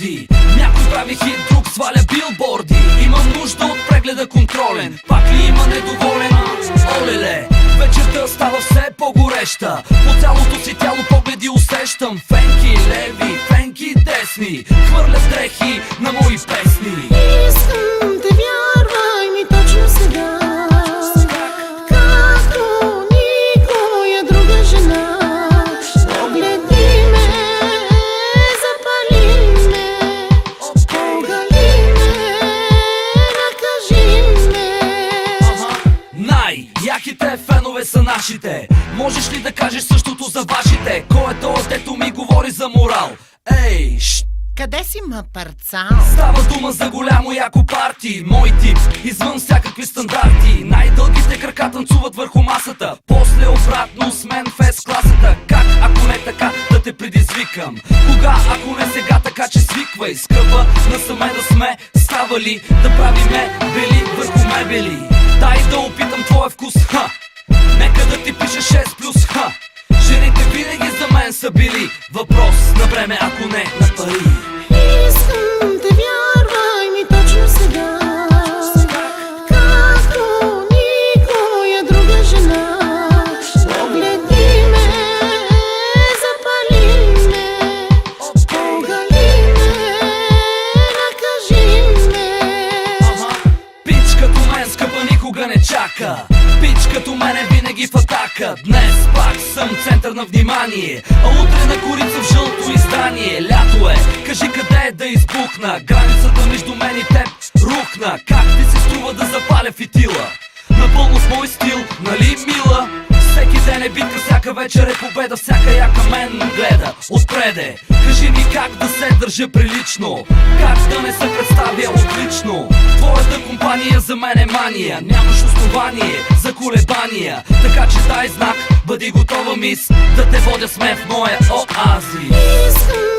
рекорди Някой прави хит, друг сваля билборди. Имам нужда от прегледа контролен. Пак ли има недоволен? Олеле, вечерта става все по-гореща. По цялото си тяло погледи усещам. Фенки леви, фенки десни. Хвърлят дрехи на мои песни. Искам Фенове са нашите Можеш ли да кажеш същото за вашите? Кой е този, дето ми говори за морал? Ей, шт! Къде си ма парцал? Става дума за голямо яко парти Мой тип, извън всякакви стандарти Най-дългите крака танцуват върху масата После обратно с мен с класата Как, ако не така, да те предизвикам Кога, ако не сега, така че свиквай Скъпа, насаме да сме ставали Да правиме бели върху мебели Дай да опитам твоя вкус, ха Нека да ти пиша 6 плюс, ха. Жените винаги за мен са били. Въпрос на време, ако не. на не чака. Пич като мен е винаги в атака. Днес пак съм център на внимание. А утре на курица в жълто издание. Лято е, кажи къде е да избухна. Границата между мен и теб рухна. Как ти се струва да запаля фитила? Напълно с мой стил, нали мила? Всеки ден е битка, всяка вечер е победа Всяка яка мен гледа отпреде Кажи как да се държа прилично? Как да не се представя отлично? Твоята компания за мен е мания. Нямаш основание за колебания. Така че дай знак, бъди готова мис Да те водя с мен в моя оазис